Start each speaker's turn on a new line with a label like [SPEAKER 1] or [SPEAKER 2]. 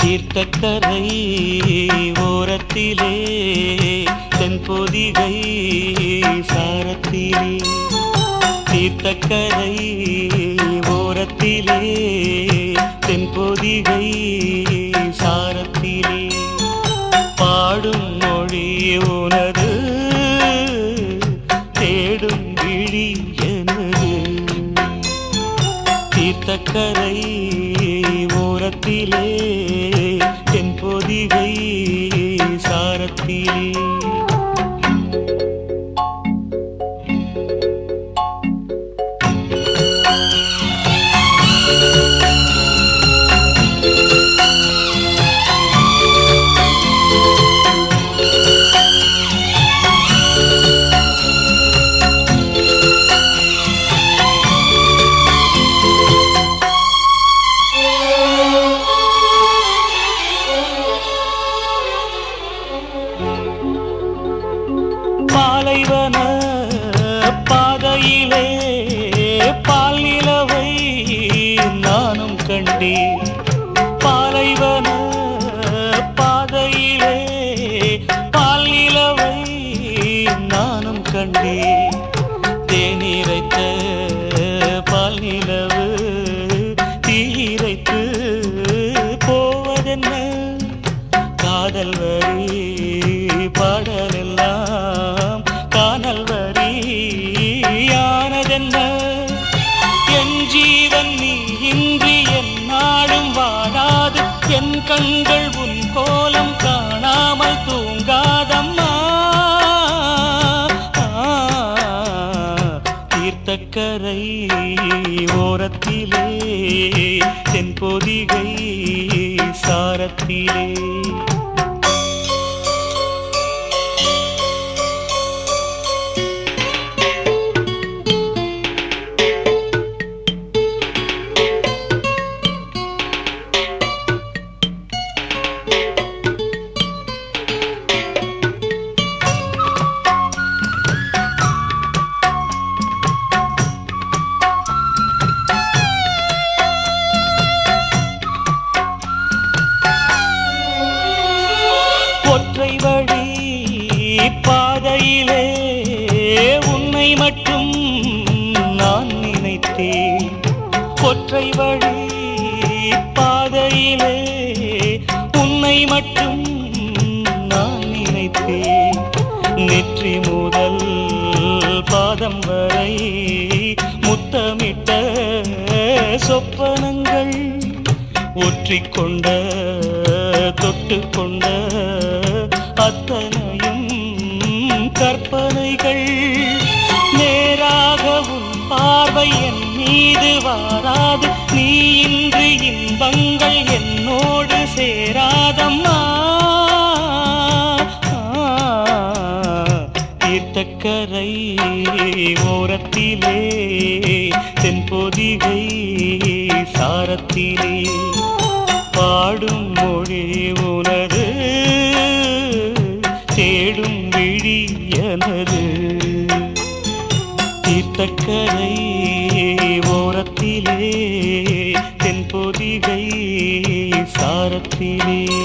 [SPEAKER 1] தீர்த்தக்கரை ஓரத்திலே தென்பொதிகை சாரத்திலே தீர்த்தக்கரை ஓரத்திலே தென்பொதிகை சாரத்திலே. பாடும் மொழி உனது தேடும் விழி எனது. தீர்த்தக்கரை ஓரத்திலே தென்பொதிகை சாரத்திலே. பாலைவன பாதையிலே பால் நிலவை நானும் கண்டேன். பாலைவன பாதையிலே பால் நிலவை நானும் கண்டேன். என் கண்கள் உன் கோலம் காணாமல் தூங்காதம்மா. தீர்த்தக்கரை ஓரத்திலே தென்பொதிகை சாரத்திலே. பாதையிலே உன்னை மட்டும் நான் நினைத்தேன். ஒற்றை வழி பாதையிலே உன்னை மட்டும் நான் நினைத்தேன். நெற்றி முதல் பாதம் வரை முத்தமிட்ட சொப்பனங்கள் ஒற்றிக்கொண்ட தொட்டு கொண்ட கற்பனைகள் நேராகவும் பார்வை என் மீது வாராது. நீ இன்று இன்பங்கள் என்னோடு சேராதம்மா. தீர்த்தக்கரை ஓரத்திலே தென்பொதிகை சாரத்திலே பாடும் மொழி எனது தீர்த்தக்கரை ஓரத்திலே தென்பொதிகை சாரத்திலே.